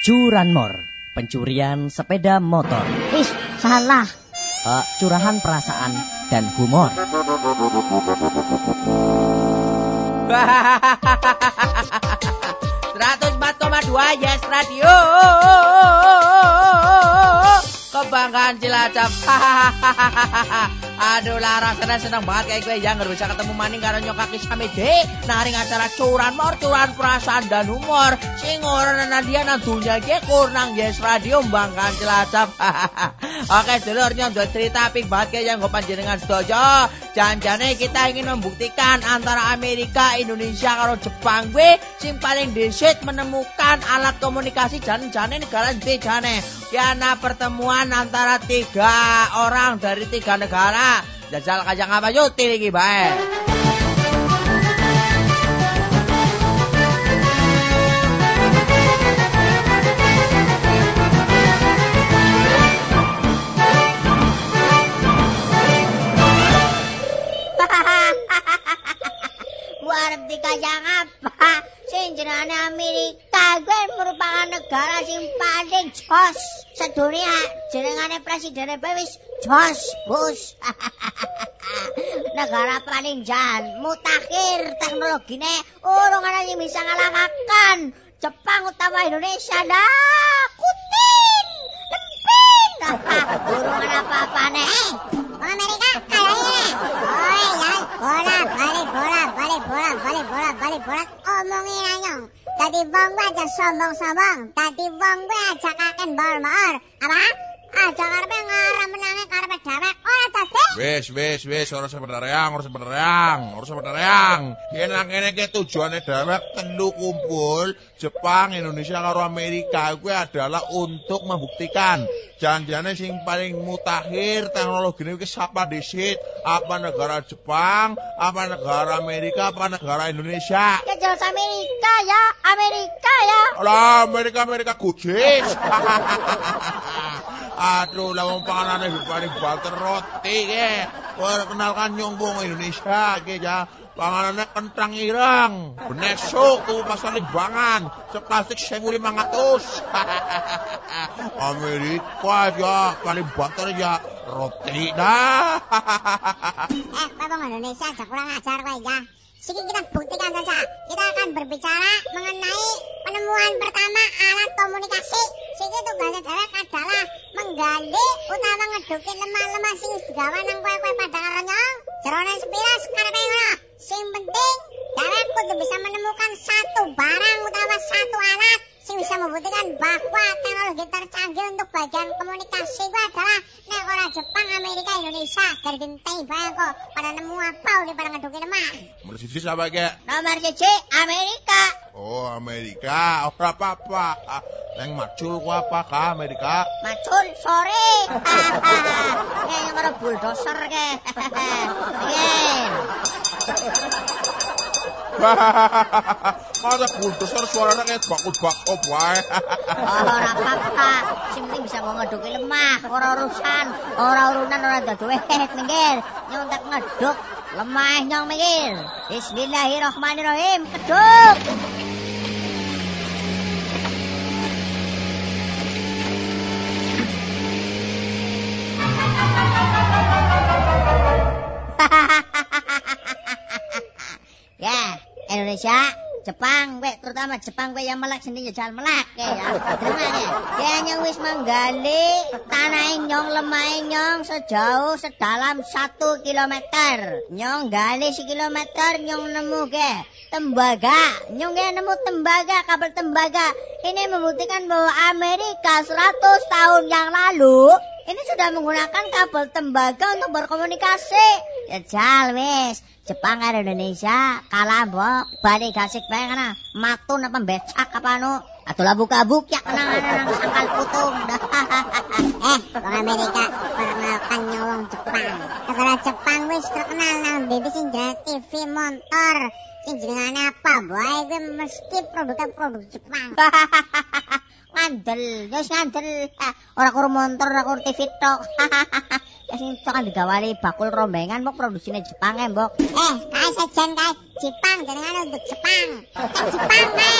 Curanmor, pencurian sepeda motor. Ih, salah. Uh, curahan perasaan dan humor. Seratus empat koma dua Yes Radio. Kebanggaan Cilacap. Aduh rasanya senang banget kayak gue yang bisa ketemu maning karo nyokaki samede naring acara curan mor curan perasaan dan humor sing ora dia nang dunya ge kurnang Yes Radio Banggaan Cilacap. Oke dulur nyondol cerita apik banget kayak yang gue panjenengan sedojo. Janjane kita ingin membuktikan antara Amerika, Indonesia karo Jepang gue sing paling desit menemukan alat komunikasi jan-jane negara jane. Kiana pertemuan antara tiga orang dari tiga negara. Jajal kajang apa yuk tiliki bae. Buat dikajang apa? Amerika gue merupakan negara sing paling jos sedunia. Jenengane presiden wis Jos Bush. negara paling jan mutakhir teknologine urung ana sing bisa ngalahaken Jepang utawa Indonesia dah kutin lempin. Urung ana apa-apane. Amerika kayaknya oh ya. Bola balik bola balik bola balik bola balik bola omongin tadi bang gue aja sombong-sombong. Tadi bang gue aja kaken bor-bor apa? Aja karpe ngarep dewek ora tadi Wis, wis, wis, ora sebenarang, ora sebenarang, ora sebenarang. Yen nang kene ke tujuane telu kumpul Jepang, Indonesia karo Amerika kuwi adalah untuk membuktikan janjiane sing paling mutakhir teknologi ini siapa disit apa negara Jepang, apa negara Amerika, apa negara Indonesia. ya jelas Amerika ya Amerika ya Lah Amerika Amerika kucis. Aduh, lah wong panganane paling banter roti ke. Ora kenalkan nyongbong Indonesia ya. Panganane kentang ireng, benesuk tuh pasar bangan, seplastik 1500. Amerika ya paling banter ya roti dah. eh Bapak Indonesia aja kurang ajar ya Sini kita buktikan saja. Kita akan berbicara mengenai penemuan pertama alat komunikasi. Sini tugasnya dhewek adalah menggali utawa ngeduki lemah-lemah sing digawa nang kowe-kowe pada karo nyong. Jerone sepiras karepe ngono. Sing penting dhewek kudu bisa menemukan satu barang utawa satu alat sing bisa membuktikan bahwa teknologi tercanggih untuk bagian komunikasi itu adalah nek ora Jepang, Amerika, Indonesia. Dari genteng bae kok pada nemu apa udah pada ngeduki lemah. Nomor siji sama ke? Nomor siji Amerika. Oh Amerika, ora apa-apa. Neng macul ku apa ka Amerika? Macul sore. Kayaknya karo bulldozer ke. Yen. Masa bulldozer suaranya kayak bakut-bakut wae. Ora apa-apa. Sing penting bisa mau ngeduki lemah, ora urusan, ora urunan ora dadi wet minggir. Nyontek ngeduk lemah nyong minggir. Bismillahirrahmanirrahim. Keduk. Jepang, we, terutama Jepang we yang melak sini jalan melak ya. Terima ya. Dia nyong wis menggali tanah nyong lemah nyong sejauh sedalam satu kilometer. Nyong gali sekilometer nyong nemu ke tembaga. Nyong ke nemu tembaga, kabel tembaga. Ini membuktikan bahwa Amerika 100 tahun yang lalu ini sudah menggunakan kabel tembaga untuk berkomunikasi. Jal wis. Jepang karo Indonesia kalah mbok. Bali gasik bae kana matun apa becak apa anu? Atau labu kabuk ya kena nang sangkal putung. Eh wong Amerika perkenalkan nyolong Jepang. Negara Jepang wis terkenal nang BBC sing TV motor sing jenengane apa bae kuwi mesti produk-produk Jepang. Ngandel, wis ngandel. Ora kur motor, ora kur TV tok. Ya sing tekan digawani bakul rombengan mbok produksine Jepang ya, Mbok. Eh, kae sejen kae Jepang jenengan untuk Jepang. Eh, Jepang kae.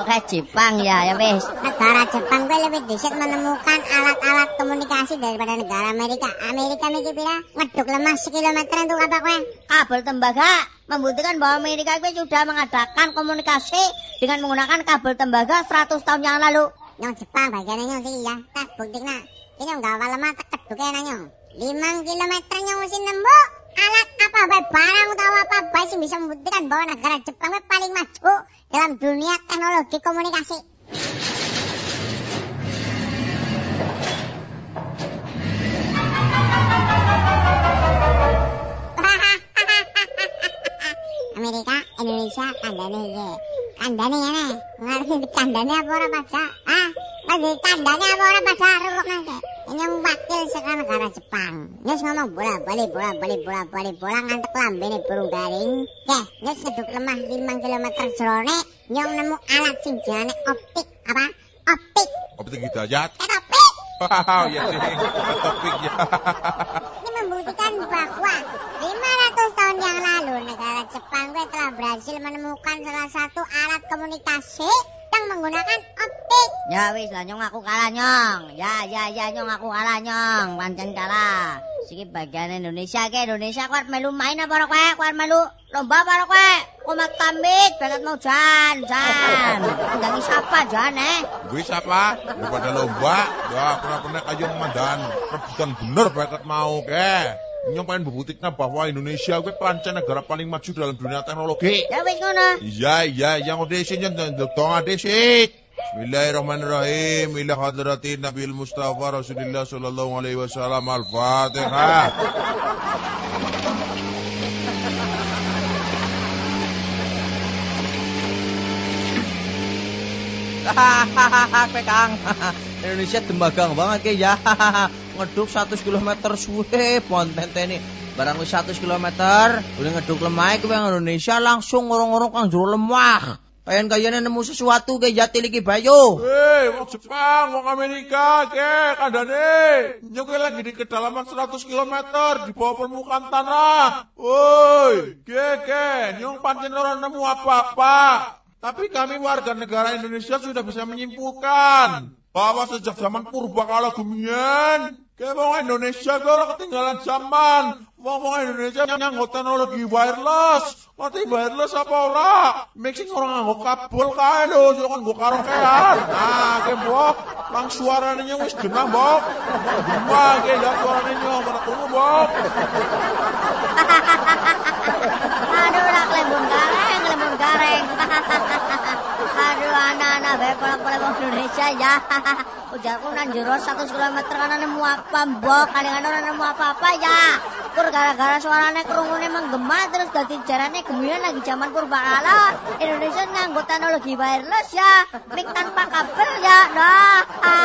Oke, Jepang ya, ya wis. Negara Jepang gue lebih dhisik menemukan alat-alat komunikasi daripada negara Amerika. Amerika niki pira? Ngeduk lemah sekilometer untuk apa kowe? Kabel tembaga membuktikan bahwa Amerika itu sudah mengadakan komunikasi dengan menggunakan kabel tembaga 100 tahun yang lalu. Nyong Jepang bagiannya nyong sih ya. Tak buktikna. Ini gawa lemah tak nyong. 5 kilometer nyong mesti nemu alat apa bae barang utawa apa bae sing bisa membuktikan bahwa negara Jepang paling maju dalam dunia teknologi komunikasi. Amerika, Indonesia, kandane iki. Kandane ngene. Ngerti kandane apa ora? Ah, lagi kandane apa ora pada rukuk nang Ini wakil saka negara Jepang. Nyus ngomong bola balik bola balik bola balik bola ngantek lambene burung garing. Oke, nyus ngeduk lemah 5 km jerone nyong nemu alat sing jenenge optik apa? Optik. Optik hidayat. Eh, optik. Wow, ya sih. Topik ya. Ini membuktikan bahwa 500 tahun yang lalu negara Jepang gue telah berhasil menemukan salah satu alat komunikasi yang menggunakan optik. Ya wis lah nyong aku kalah nyong. Ya ya ya nyong aku kalah nyong. Pancen kalah. Siki bagian Indonesia ke Indonesia kuat melu main apa ora kowe? Kuat melu lomba apa ora kowe? Komat banget mau jan jan. Undangi siapa jan eh? Gue siapa? Daripada lomba, ya pernah-pernah kayu mandan. Rebutan bener banget mau ke. Nyong pengen buktikan bahwa Indonesia gue pancen negara paling maju dalam dunia teknologi. Ya wis ngono. Iya, iya, yang udah isinya dong ada sih. Bismillahirrahmanirrahim. Ila hadratin Nabi Mustafa Rasulullah sallallahu alaihi wasallam. Al-Fatihah. Hahaha, Kang. Indonesia tembagang banget ke ya. Ngeduk 100 km suwe ponten ini. Barang wis 100 km, udah ngeduk lemah ke Indonesia langsung ngorong-ngorong kang jero lemah. Kayan kayane nemu sesuatu ke jati lagi bayu. Hei, wong Jepang, wong Amerika, ke, kandane. Nyok lagi di kedalaman 100 km di bawah permukaan tanah. Woi, ke, ke, nyong pancen orang nemu apa-apa. Tapi kami warga negara Indonesia sudah bisa menyimpulkan bahwa sejak zaman purba kala gumian, ke wong Indonesia orang ketinggalan zaman. Wong wong Indonesia nyanggo teknologi wireless. Ngerti wireless apa ora? Mixing orang nganggo kabel kae lho, sing nganggo karaokean. Nah, ke mbok, lang suarane nyong wis genah, mbok. Gemah ke dak suarane ora krungu, mbok. Aduh nak lembung gareng, lembung gareng. Aduh anak-anak bae pola-pola wong Indonesia ya. Ujarku nang jero 100 km karena nemu apa mbok, kadang-kadang ora nemu apa-apa ya. Kur gara-gara suarane krungune menggema terus dadi jarane gemian lagi zaman purbakala. Indonesia nganggo teknologi wireless ya. Mic tanpa kabel ya. Nah,